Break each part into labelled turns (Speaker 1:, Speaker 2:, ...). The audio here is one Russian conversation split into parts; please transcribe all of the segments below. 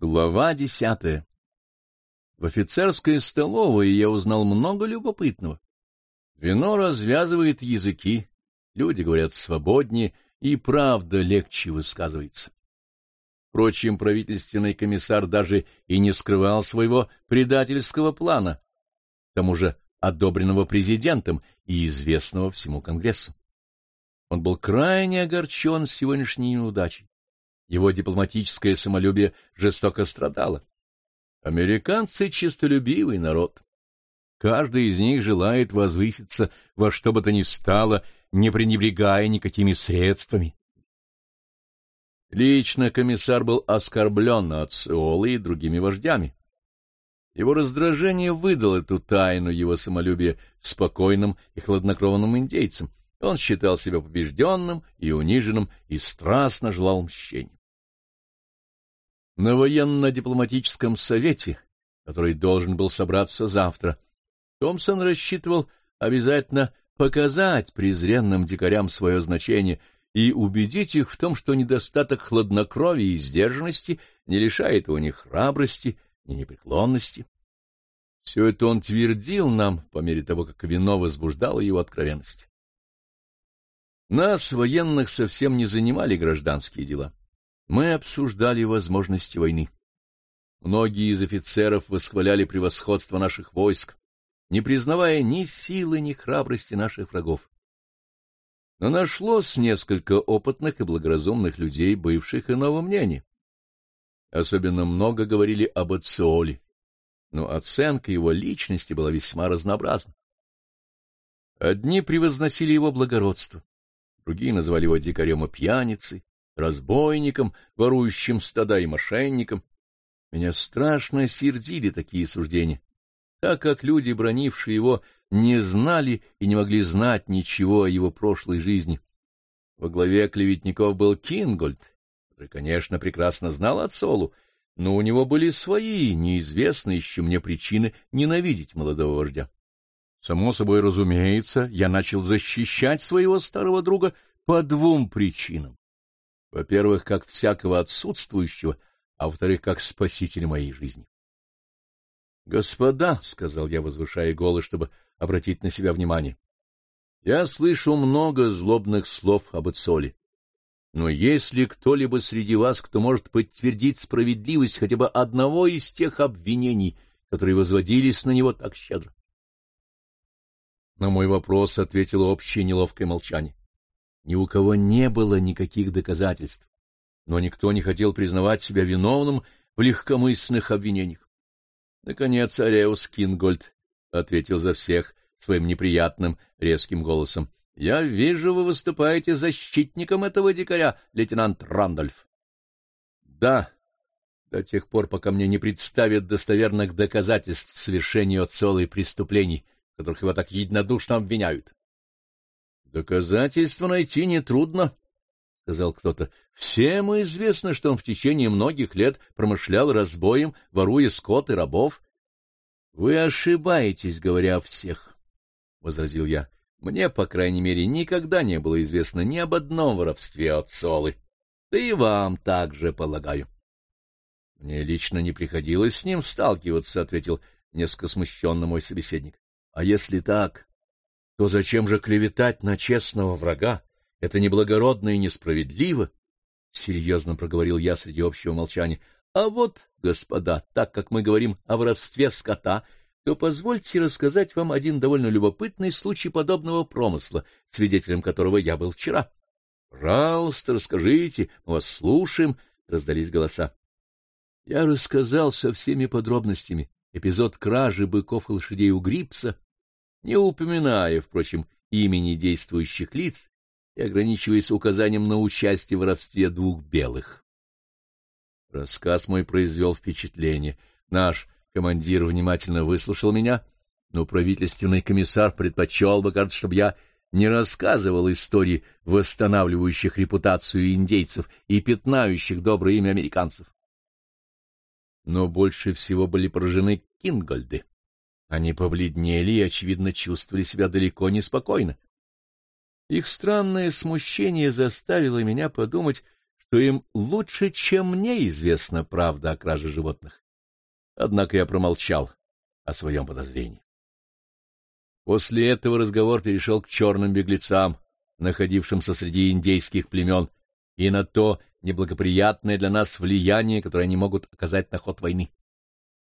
Speaker 1: Глава десятая В офицерской столовой я узнал много любопытного. Вино развязывает языки, люди говорят свободнее, и правда легче высказывается. Впрочем, правительственный комиссар даже и не скрывал своего предательского плана, к тому же одобренного президентом и известного всему Конгрессу. Он был крайне огорчен сегодняшней неудачей. Его дипломатическое самолюбие жестоко страдало. Американцы — честолюбивый народ. Каждый из них желает возвыситься во что бы то ни стало, не пренебрегая никакими средствами. Лично комиссар был оскорблен Сеола и другими вождями. Его раздражение выдало эту тайну его самолюбия спокойным и хладнокровным индейцам. Он считал себя побежденным и униженным и страстно желал мщения. На военно-дипломатическом совете, который должен был собраться завтра, Томпсон рассчитывал обязательно показать презренным дикарям свое значение и убедить их в том, что недостаток хладнокровия и сдержанности не лишает его ни храбрости, ни непреклонности. Все это он твердил нам по мере того, как вино возбуждало его откровенность. Нас, военных, совсем не занимали гражданские дела мы обсуждали возможности войны. Многие из офицеров восхваляли превосходство наших войск, не признавая ни силы, ни храбрости наших врагов. Но нашлось несколько опытных и благоразумных людей, бывших иного мнения. Особенно много говорили об Ациоле, но оценка его личности была весьма разнообразна. Одни превозносили его благородство, другие называли его дикарем и пьяницей, разбойником, ворующим стада и мошенником. Меня страшно сердили такие суждения, так как люди, бронившие его, не знали и не могли знать ничего о его прошлой жизни. Во главе клеветников был Кингольд, который, конечно, прекрасно знал Ацолу, но у него были свои, неизвестные еще мне причины ненавидеть молодого вождя. Само собой разумеется, я начал защищать своего старого друга по двум причинам. Во-первых, как всякого отсутствующего, а во-вторых, как спасителя моей жизни. «Господа», — сказал я, возвышая голос, чтобы обратить на себя внимание, — «я слышу много злобных слов об Ицоле. Но есть ли кто-либо среди вас, кто может подтвердить справедливость хотя бы одного из тех обвинений, которые возводились на него так щедро?» На мой вопрос ответило общее неловкое молчание. Ни у кого не было никаких доказательств, но никто не хотел признавать себя виновным в легкомысленных обвинениях. Наконец Ареус Кингольд ответил за всех своим неприятным резким голосом. — Я вижу, вы выступаете защитником этого дикаря, лейтенант Рандольф. — Да, до тех пор, пока мне не представят достоверных доказательств совершения целой преступлений, которых его так единодушно обвиняют. Доказательства найти нетрудно, — сказал кто-то. — Всем известно, что он в течение многих лет промышлял разбоем, воруя скот и рабов. — Вы ошибаетесь, говоря о всех, — возразил я. — Мне, по крайней мере, никогда не было известно ни об одном воровстве от Солы. Да и вам также, полагаю. — Мне лично не приходилось с ним сталкиваться, — ответил несколько смущенно мой собеседник. — А если так, то зачем же клеветать на честного врага? Это неблагородно и несправедливо, — серьезно проговорил я среди общего молчания. А вот, господа, так как мы говорим о воровстве скота, то позвольте рассказать вам один довольно любопытный случай подобного промысла, свидетелем которого я был вчера. — Пожалуйста, расскажите, мы вас слушаем, — раздались голоса. Я рассказал со всеми подробностями эпизод кражи быков и лошадей у Грипса, не упоминая, впрочем, имени действующих лиц и ограничиваясь указанием на участие в воровстве двух белых. Рассказ мой произвел впечатление. Наш командир внимательно выслушал меня, но правительственный комиссар предпочел бы, кажется, чтобы я не рассказывал истории, восстанавливающих репутацию индейцев и пятнающих доброе имя американцев. Но больше всего были поражены Кингольды. Они побледнели и, очевидно, чувствовали себя далеко неспокойно. Их странное смущение заставило меня подумать, что им лучше, чем мне известна правда о краже животных. Однако я промолчал о своем подозрении. После этого разговор перешел к черным беглецам, находившимся среди индейских племен, и на то неблагоприятное для нас влияние, которое они могут оказать на ход войны.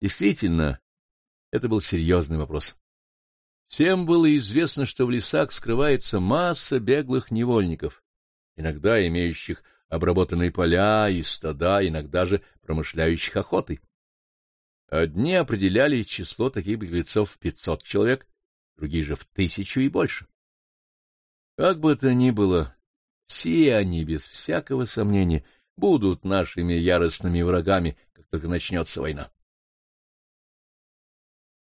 Speaker 1: Действительно, это был серьезный вопрос. Всем было известно, что в лесах скрывается масса беглых невольников, иногда имеющих обработанные поля и стада, иногда же промышляющих охотой. Одни определяли число таких беглецов в пятьсот человек, другие же в тысячу и больше. Как бы то ни было, все они, без всякого сомнения, будут нашими яростными врагами, как только начнется война.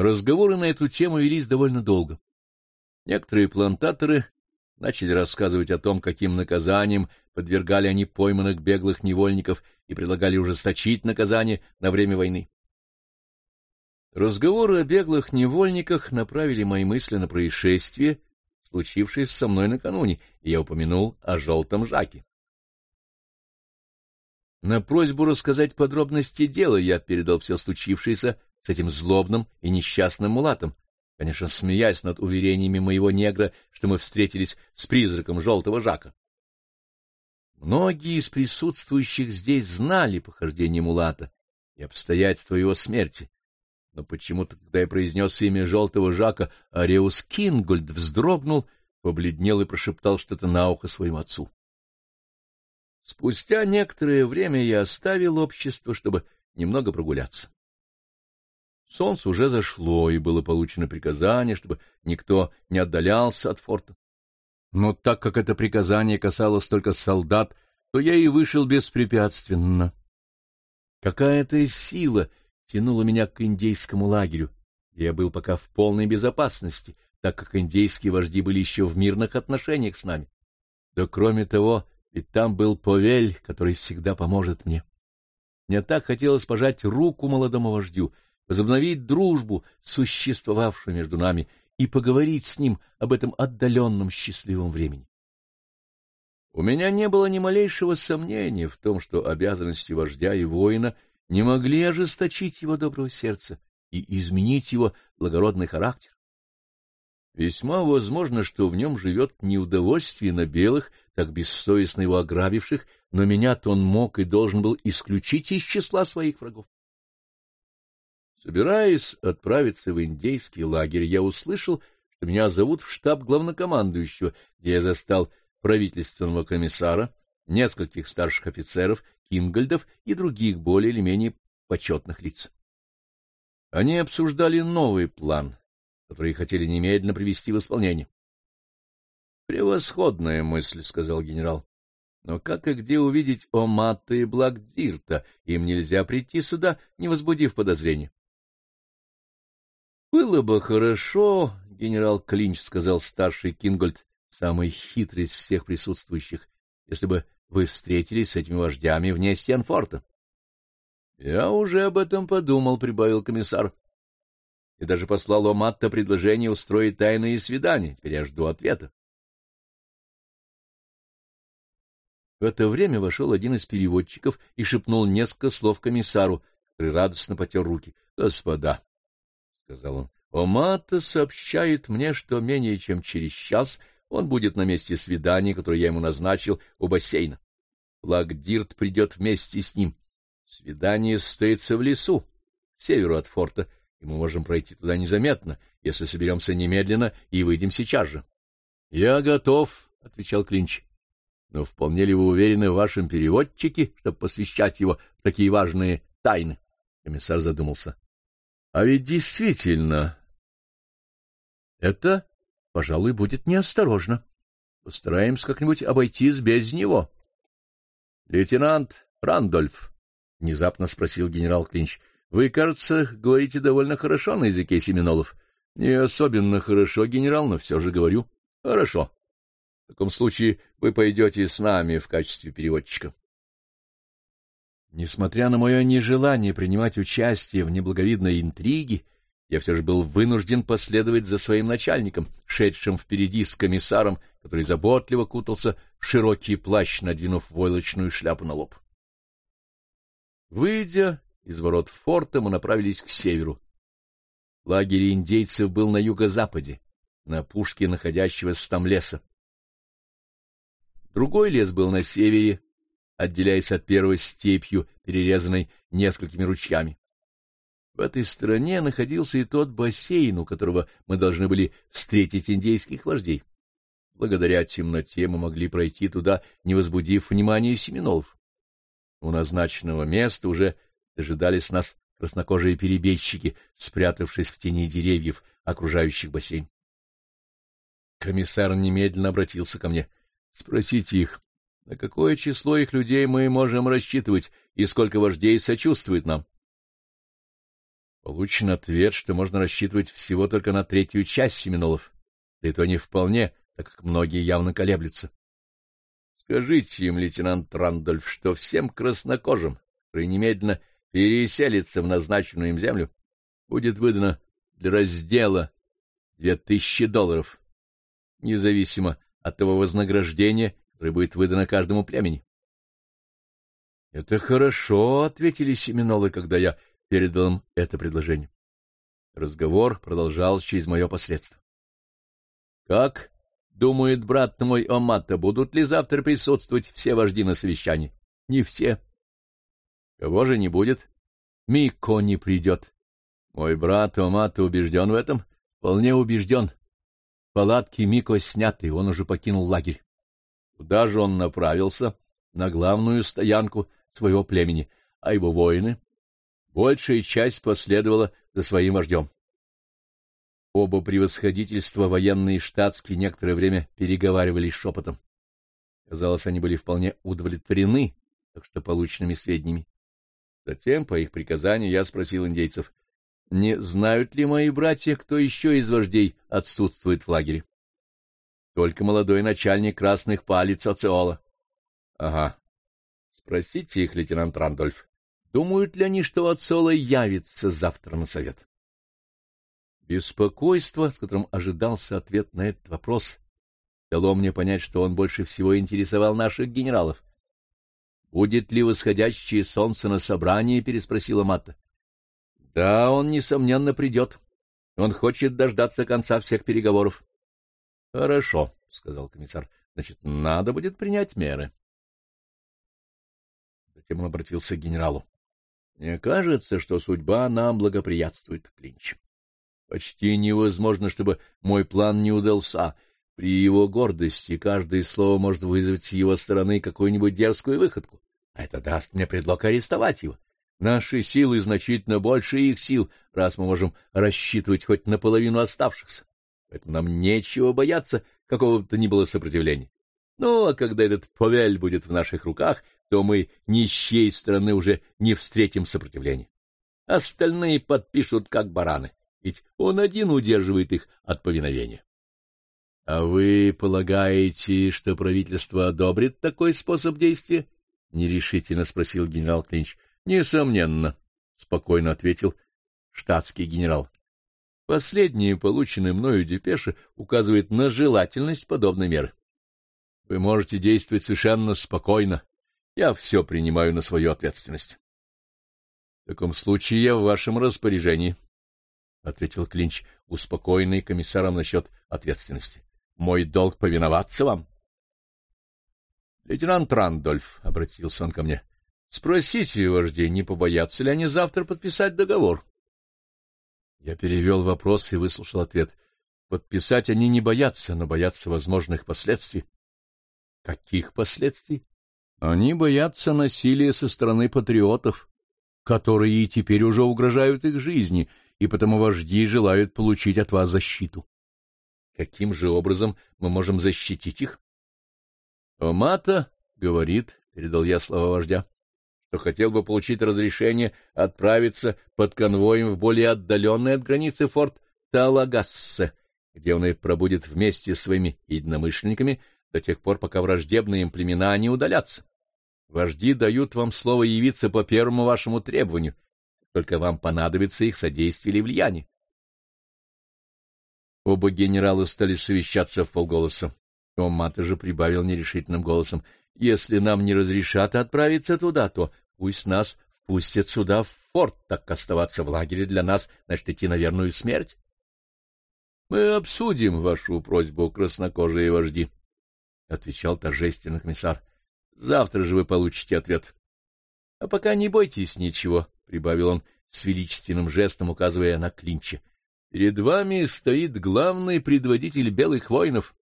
Speaker 1: Разговоры на эту тему велись довольно долго. Некоторые плантаторы начали рассказывать о том, каким наказанием подвергали они пойманных беглых невольников и предлагали ужесточить наказание на время войны. Разговоры о беглых невольниках направили мои мысли на происшествие, случившееся со мной накануне, и я упомянул о желтом Жаке. На просьбу рассказать подробности дела я передал все случившееся с этим злобным и несчастным мулатом, конечно, смеясь над уверениями моего негра, что мы встретились с призраком желтого Жака. Многие из присутствующих здесь знали похождение мулата и обстоятельства его смерти, но почему-то, когда я произнес имя желтого Жака, Ареус Кингольд вздрогнул, побледнел и прошептал что-то на ухо своему отцу. Спустя некоторое время я оставил общество, чтобы немного прогуляться. Солнце уже зашло, и было получено приказание, чтобы никто не отдалялся от форта. Но так как это приказание касалось только солдат, то я и вышел беспрепятственно. Какая-то сила тянуло меня к индейскому лагерю, я был пока в полной безопасности, так как индейские вожди были еще в мирных отношениях с нами. Да кроме того, ведь там был Повель, который всегда поможет мне. Мне так хотелось пожать руку молодому вождю, возобновить дружбу, существовавшую между нами, и поговорить с ним об этом отдаленном счастливом времени. У меня не было ни малейшего сомнения в том, что обязанности вождя и воина — не могли ожесточить его доброго сердца и изменить его благородный характер. Весьма возможно, что в нем живет неудовольствие на белых, так бессовестно его ограбивших, но меня-то он мог и должен был исключить из числа своих врагов. Собираясь отправиться в индейский лагерь, я услышал, что меня зовут в штаб главнокомандующего, где я застал правительственного комиссара, нескольких старших офицеров Кингольдов и других более или менее почетных лиц. Они обсуждали новый план, который хотели немедленно привести в исполнение. «Превосходная мысль», — сказал генерал. «Но как и где увидеть Омата и Блакдирта? Им нельзя прийти сюда, не возбудив подозрения». «Было бы хорошо», — генерал Клинч сказал старший Кингольд, самый хитрый из всех присутствующих, если бы вы встретились с этими вождями вне стен форта. — Я уже об этом подумал, — прибавил комиссар. — И даже послал Оматта предложение устроить тайные свидания. Теперь я жду ответа. В это время вошел один из переводчиков и шепнул несколько слов комиссару, который радостно потер руки. — Господа, — сказал он, — Оматта сообщает мне, что менее чем через час он будет на месте свидания, которое я ему назначил у бассейна. Лагдирт придет вместе с ним. Свидание состоится в лесу, к северу от форта, и мы можем пройти туда незаметно, если соберемся немедленно и выйдем сейчас же. — Я готов, — отвечал Клинч. — Но вполне ли вы уверены в вашем переводчике, чтобы посвящать его в такие важные тайны? Комиссар задумался. — А ведь действительно... Это пожалуй, будет неосторожно. Постараемся как-нибудь обойтись без него. — Лейтенант Рандольф, — внезапно спросил генерал Клинч, — вы, кажется, говорите довольно хорошо на языке семинолов. — Не особенно хорошо, генерал, но все же говорю. — Хорошо. В таком случае вы пойдете с нами в качестве переводчика. Несмотря на мое нежелание принимать участие в неблаговидной интриге, я все же был вынужден последовать за своим начальником, шедшим впереди с комиссаром, который заботливо кутался в широкий плащ, надвинув войлочную шляпу на лоб. Выйдя из ворот форта, мы направились к северу. Лагерь индейцев был на юго-западе, на пушке находящегося там леса. Другой лес был на севере, отделяясь от первой степью, перерезанной несколькими ручьями. В этой стране находился и тот бассейн, у которого мы должны были встретить индейских вождей. Благодаря темноте мы могли пройти туда, не возбудив внимания семинолов. У назначенного места уже дожидались нас краснокожие перебежчики, спрятавшись в тени деревьев, окружающих бассейн. Комиссар немедленно обратился ко мне. — Спросите их, на какое число их людей мы можем рассчитывать и сколько вождей сочувствует нам? Получен ответ, что можно рассчитывать всего только на третью часть семинолов, да и то не вполне, так как многие явно колеблются. Скажите им, лейтенант Рандольф, что всем краснокожим, которые немедленно переселятся в назначенную им землю, будет выдано для раздела две тысячи долларов, независимо от того вознаграждения, которое будет выдано каждому племени. — Это хорошо, — ответили семинолы, когда я передал им это предложение. Разговор продолжался через мое посредство. — Как думает брат мой Омата, будут ли завтра присутствовать все вожди на совещании? — Не все. — Кого же не будет? — Мико не придет. Мой брат Омата убежден в этом? — Вполне убежден. Палатки Мико сняты, он уже покинул лагерь. Куда же он направился? На главную стоянку своего племени, а его воины? Большая часть последовала за своим вождем. Оба превосходительства, военные штатские, некоторое время переговаривались шепотом. Казалось, они были вполне удовлетворены, так что полученными сведениями. Затем, по их приказанию, я спросил индейцев, не знают ли мои братья, кто еще из вождей отсутствует в лагере? Только молодой начальник красных палец Оцеола. — Ага. Спросите их, лейтенант Рандольф, думают ли они, что Оцеола явится завтра на совет? Беспокойство, с которым ожидался ответ на этот вопрос, дало мне понять, что он больше всего интересовал наших генералов. — Будет ли восходящее солнце на собрании? — переспросила Матта. — Да, он, несомненно, придет. Он хочет дождаться конца всех переговоров. — Хорошо, — сказал комиссар. — Значит, надо будет принять меры. Затем он обратился к генералу. — Мне кажется, что судьба нам благоприятствует, Клинч. Почти невозможно, чтобы мой план не удался. При его гордости каждое слово может вызвать с его стороны какую-нибудь дерзкую выходку, а это даст мне предлог арестовать его. Наши силы значительно больше их сил, раз мы можем рассчитывать хоть наполовину оставшихся. Поэтому нам нечего бояться какого бы то ни было сопротивления. Ну, а когда этот повель будет в наших руках, то мы ни с чьей стороны уже не встретим сопротивления. Остальные подпишут, как бараны, ведь он один удерживает их от повиновения. — А вы полагаете, что правительство одобрит такой способ действия? — нерешительно спросил генерал Клинч. — Несомненно, — спокойно ответил штатский генерал. Последняя, полученная мною депеша, указывает на желательность подобной меры. Вы можете действовать совершенно спокойно. Я все принимаю на свою ответственность. — В таком случае я в вашем распоряжении, — ответил Клинч, успокоенный комиссаром насчет ответственности. — Мой долг повиноваться вам. — Лейтенант Рандольф, — обратился он ко мне, — Спросите вождей, не побоятся ли они завтра подписать договор. Я перевел вопрос и выслушал ответ. Подписать они не боятся, но боятся возможных последствий. Каких последствий? Они боятся насилия со стороны патриотов, которые и теперь уже угрожают их жизни, и потому вожди желают получить от вас защиту. Каким же образом мы можем защитить их? Омата говорит, — передал я слова вождя, что хотел бы получить разрешение отправиться под конвоем в более отдаленный от границы форт Талагассе, где он и пробудет вместе с своими единомышленниками до тех пор, пока враждебные им племена не удалятся. Вожди дают вам слово явиться по первому вашему требованию, только вам понадобится их содействие или влияние. Оба генерала стали совещаться в полголоса. Омата же прибавил нерешительным голосом. — Если нам не разрешат отправиться туда, то пусть нас впустят сюда, в форт, так оставаться в лагере для нас, значит, идти на верную смерть. — Мы обсудим вашу просьбу, краснокожие вожди, — отвечал торжественно комиссар. — Завтра же вы получите ответ. — А пока не бойтесь ничего, — прибавил он с величественным жестом, указывая на клинче. — Перед вами стоит главный предводитель белых воинов.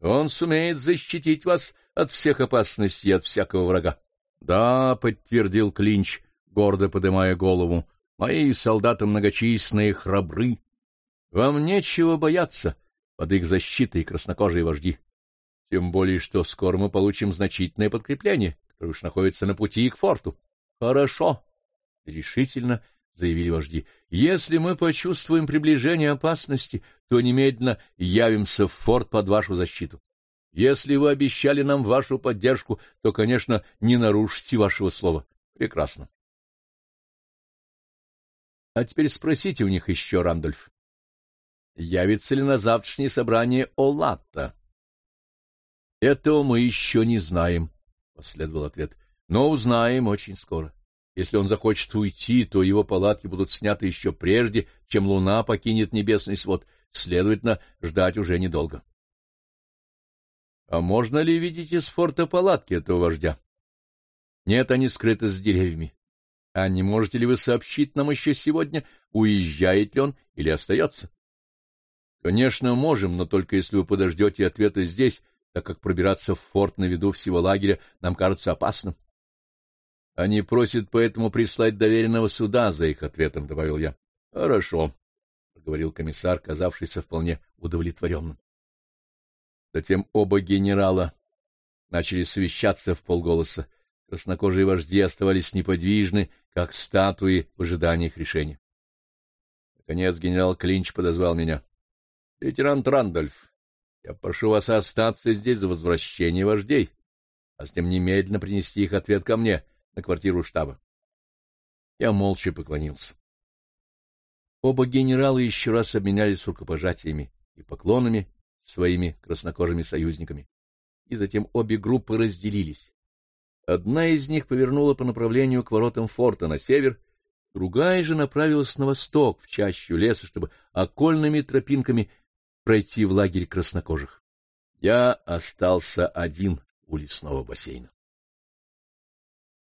Speaker 1: Он сумеет защитить вас от всех опасностей и от всякого врага. — Да, — подтвердил Клинч, гордо поднимая голову, — мои солдаты многочисленные храбры. Вам нечего бояться под их защитой краснокожие вожди. Тем более, что скоро мы получим значительное подкрепление, которое уж находится на пути к форту. — Хорошо, — решительно заявили вожди. — Если мы почувствуем приближение опасности, то немедленно явимся в форт под вашу защиту. Если вы обещали нам вашу поддержку, то, конечно, не нарушите вашего слова. Прекрасно. А теперь спросите у них еще, Рандольф, явится ли на завтрашнее собрание Олатта? — Этого мы еще не знаем, — последовал ответ, — но узнаем очень скоро. Если он захочет уйти, то его палатки будут сняты еще прежде, чем луна покинет небесный свод. Следовательно, ждать уже недолго. — А можно ли видеть из форта палатки этого вождя? — Нет, они скрыты с деревьями. А не можете ли вы сообщить нам еще сегодня, уезжает ли он или остается? — Конечно, можем, но только если вы подождете ответа здесь, так как пробираться в форт на виду всего лагеря нам кажется опасным. — Они просят поэтому прислать доверенного суда за их ответом, — добавил я. — Хорошо, — проговорил комиссар, казавшийся вполне удовлетворенным. Затем оба генерала начали совещаться в полголоса. Краснокожие вожди оставались неподвижны, как статуи в ожидании их решения. Наконец генерал Клинч подозвал меня. — Лейтенант Рандольф, я прошу вас остаться здесь за возвращение вождей, а затем немедленно принести их ответ ко мне на квартиру штаба. Я молча поклонился. Оба генерала еще раз обменялись рукопожатиями и поклонами своими краснокожими союзниками, и затем обе группы разделились. Одна из них повернула по направлению к воротам форта на север, другая же направилась на восток, в чащу леса, чтобы окольными тропинками пройти в лагерь краснокожих. Я остался один у лесного бассейна.